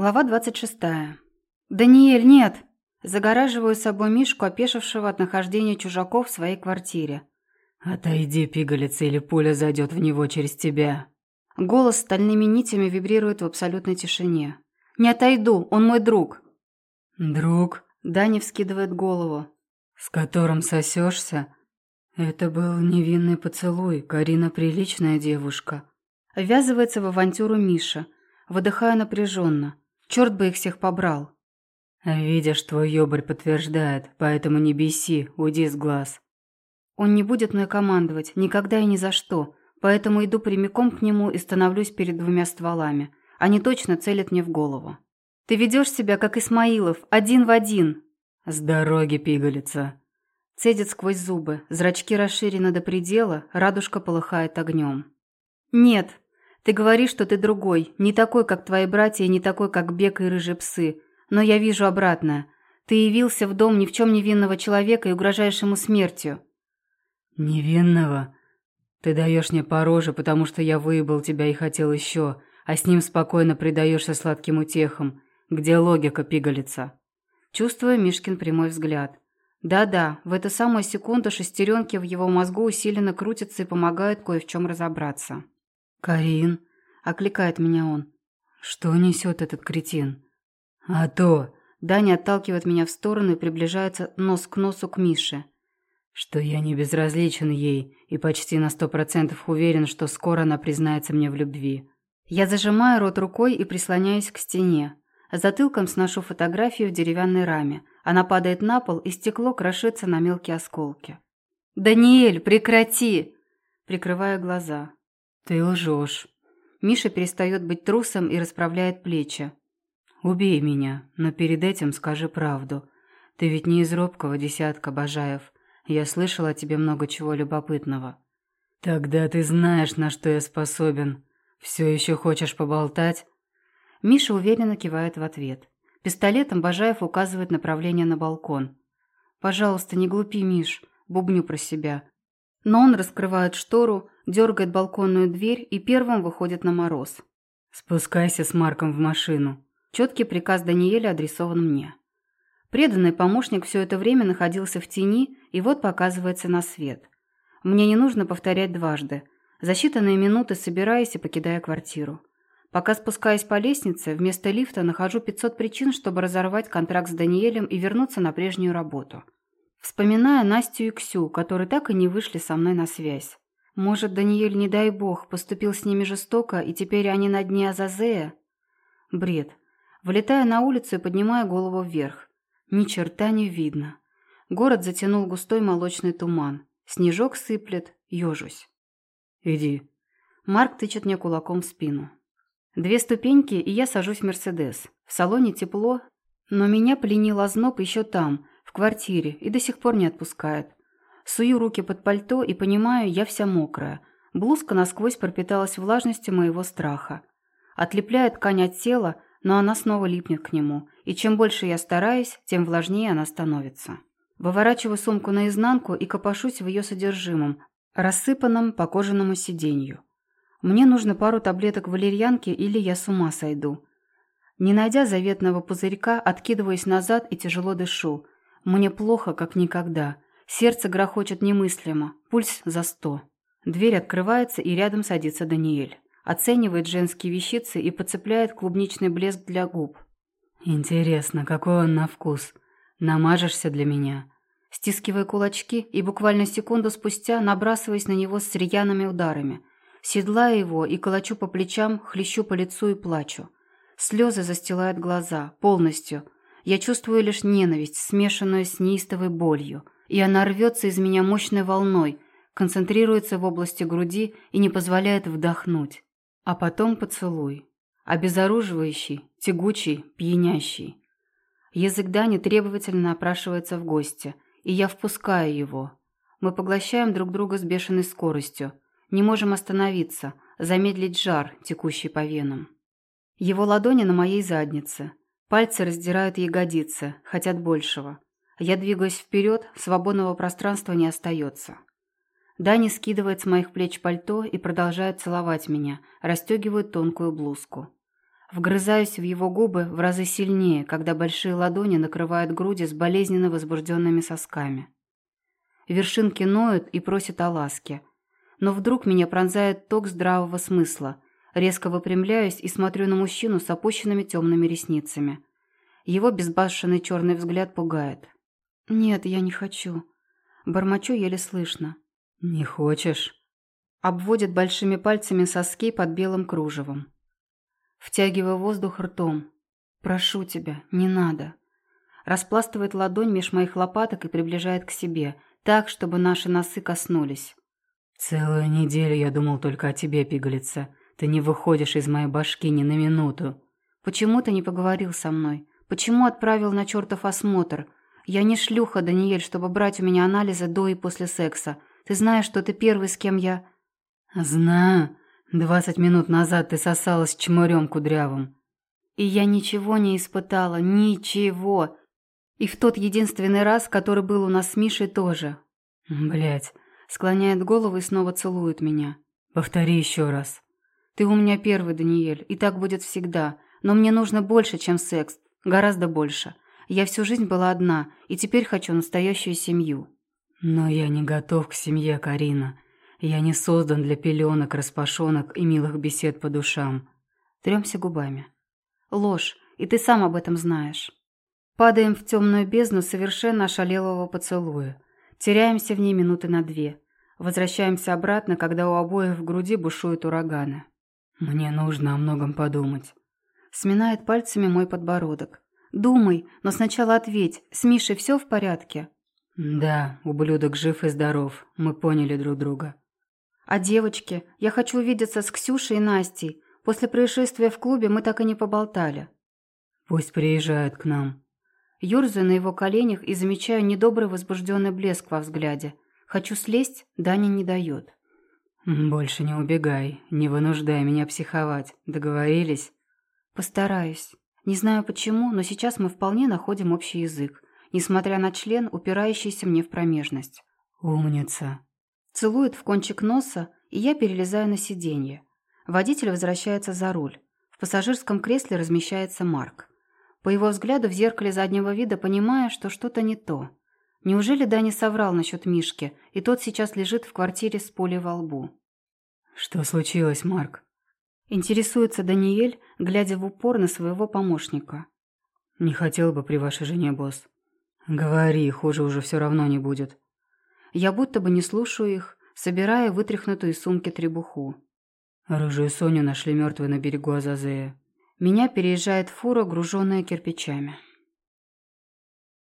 Глава 26. «Даниэль, нет!» Загораживаю собой Мишку, опешившего от нахождения чужаков в своей квартире. «Отойди, пигалица, или пуля зайдет в него через тебя». Голос стальными нитями вибрирует в абсолютной тишине. «Не отойду, он мой друг». «Друг?» Даня вскидывает голову. «С которым сосешься?» «Это был невинный поцелуй, Карина приличная девушка». Ввязывается в авантюру Миша. Выдыхаю напряженно. Черт бы их всех побрал. «Видишь, твой ёбарь подтверждает, поэтому не беси, уйди с глаз». Он не будет мной командовать, никогда и ни за что, поэтому иду прямиком к нему и становлюсь перед двумя стволами. Они точно целят мне в голову. «Ты ведешь себя, как Исмаилов, один в один!» «С дороги, пигалица!» Цедит сквозь зубы, зрачки расширены до предела, радужка полыхает огнем. «Нет, ты говоришь, что ты другой, не такой, как твои братья, и не такой, как Бек и рыжие псы. Но я вижу обратное. Ты явился в дом ни в чем невинного человека и угрожаешь ему смертью». «Невинного? Ты даешь мне по роже, потому что я выебал тебя и хотел еще, а с ним спокойно предаешься сладким утехам. Где логика, пигалица?» Чувствую Мишкин прямой взгляд. Да-да, в эту самую секунду шестеренки в его мозгу усиленно крутятся и помогают кое в чем разобраться. «Карин», — окликает меня он. «Что несет этот кретин?» «А то...» Даня отталкивает меня в сторону и приближается нос к носу к Мише. «Что я не безразличен ей и почти на сто процентов уверен, что скоро она признается мне в любви». Я зажимаю рот рукой и прислоняюсь к стене. Затылком сношу фотографию в деревянной раме. Она падает на пол, и стекло крошится на мелкие осколки. «Даниэль, прекрати!» Прикрываю глаза. «Ты лжешь». Миша перестает быть трусом и расправляет плечи. «Убей меня, но перед этим скажи правду. Ты ведь не из робкого десятка, Бажаев. Я слышал о тебе много чего любопытного». «Тогда ты знаешь, на что я способен. Все еще хочешь поболтать?» Миша уверенно кивает в ответ. Пистолетом Бажаев указывает направление на балкон. «Пожалуйста, не глупи, Миш», – бубню про себя. Но он раскрывает штору, дергает балконную дверь и первым выходит на мороз. «Спускайся с Марком в машину». Четкий приказ Даниэля адресован мне. Преданный помощник все это время находился в тени и вот показывается на свет. Мне не нужно повторять дважды. За считанные минуты собираюсь и покидаю квартиру. Пока спускаюсь по лестнице, вместо лифта нахожу 500 причин, чтобы разорвать контракт с Даниэлем и вернуться на прежнюю работу. Вспоминая Настю и Ксю, которые так и не вышли со мной на связь. Может, Даниэль, не дай бог, поступил с ними жестоко, и теперь они на дне Азазея? Бред. Вылетаю на улицу и поднимаю голову вверх. Ни черта не видно. Город затянул густой молочный туман. Снежок сыплет, ежусь. «Иди». Марк тычет мне кулаком в спину. Две ступеньки, и я сажусь в Мерседес. В салоне тепло, но меня пленил озноб еще там, квартире, и до сих пор не отпускает. Сую руки под пальто и понимаю, я вся мокрая. Блузка насквозь пропиталась влажностью моего страха. Отлепляет ткань от тела, но она снова липнет к нему, и чем больше я стараюсь, тем влажнее она становится. Выворачиваю сумку наизнанку и копошусь в ее содержимом, рассыпанном по кожаному сиденью. Мне нужно пару таблеток валерьянки или я с ума сойду. Не найдя заветного пузырька, откидываюсь назад и тяжело дышу. Мне плохо, как никогда. Сердце грохочет немыслимо, пульс за сто. Дверь открывается, и рядом садится Даниэль. Оценивает женские вещицы и подцепляет клубничный блеск для губ. «Интересно, какой он на вкус? Намажешься для меня?» Стискивая кулачки и буквально секунду спустя набрасываясь на него с рьяными ударами. Седлаю его и колочу по плечам, хлещу по лицу и плачу. Слезы застилают глаза, полностью. Я чувствую лишь ненависть, смешанную с неистовой болью – и она рвется из меня мощной волной, концентрируется в области груди и не позволяет вдохнуть. А потом поцелуй. Обезоруживающий, тягучий, пьянящий. Язык Дани требовательно опрашивается в гости, и я впускаю его. Мы поглощаем друг друга с бешеной скоростью. Не можем остановиться, замедлить жар, текущий по венам. Его ладони на моей заднице. Пальцы раздирают ягодицы, хотят большего. Я двигаюсь вперед, свободного пространства не остается. Дани скидывает с моих плеч пальто и продолжает целовать меня, расстегивает тонкую блузку. Вгрызаюсь в его губы в разы сильнее, когда большие ладони накрывают груди с болезненно возбужденными сосками. Вершинки ноют и просят о ласке. Но вдруг меня пронзает ток здравого смысла. Резко выпрямляюсь и смотрю на мужчину с опущенными темными ресницами. Его безбашенный черный взгляд пугает. «Нет, я не хочу». Бормочу еле слышно. «Не хочешь?» Обводит большими пальцами соски под белым кружевом. Втягиваю воздух ртом. «Прошу тебя, не надо». Распластывает ладонь меж моих лопаток и приближает к себе, так, чтобы наши носы коснулись. «Целую неделю я думал только о тебе, пигалица. Ты не выходишь из моей башки ни на минуту». «Почему ты не поговорил со мной? Почему отправил на чертов осмотр? Я не шлюха, Даниэль, чтобы брать у меня анализы до и после секса. Ты знаешь, что ты первый, с кем я...» «Знаю. Двадцать минут назад ты сосалась чмырем кудрявым. И я ничего не испытала, ничего. И в тот единственный раз, который был у нас с Мишей тоже. Блять. Склоняет голову и снова целует меня. Повтори еще раз. Ты у меня первый, Даниэль, и так будет всегда. Но мне нужно больше, чем секс. Гораздо больше. Я всю жизнь была одна, и теперь хочу настоящую семью. Но я не готов к семье, Карина. Я не создан для пеленок, распашонок и милых бесед по душам. Трёмся губами. Ложь, и ты сам об этом знаешь. Падаем в темную бездну совершенно ошалелого поцелуя. Теряемся в ней минуты на две. Возвращаемся обратно, когда у обоих в груди бушуют ураганы. Мне нужно о многом подумать. Сминает пальцами мой подбородок. Думай, но сначала ответь, с Мишей все в порядке? Да, ублюдок жив и здоров. Мы поняли друг друга. А девочки? Я хочу увидеться с Ксюшей и Настей. После происшествия в клубе мы так и не поболтали. Пусть приезжают к нам. Ёрзаю на его коленях и замечаю недобрый возбужденный блеск во взгляде. Хочу слезть, Даня не дает. «Больше не убегай, не вынуждай меня психовать. Договорились?» «Постараюсь. Не знаю почему, но сейчас мы вполне находим общий язык, несмотря на член, упирающийся мне в промежность». «Умница», Целует в кончик носа, и я перелезаю на сиденье. Водитель возвращается за руль. В пассажирском кресле размещается Марк. По его взгляду в зеркале заднего вида понимаю, что что-то не то. Неужели Дани соврал насчет Мишки, и тот сейчас лежит в квартире с пулей во лбу? «Что случилось, Марк?» Интересуется Даниэль, глядя в упор на своего помощника. «Не хотел бы при вашей жене, босс». «Говори, хуже уже все равно не будет». Я будто бы не слушаю их, собирая вытряхнутую из сумки требуху. Рыжую Соню нашли мертвой на берегу Азазея. Меня переезжает фура, груженная кирпичами.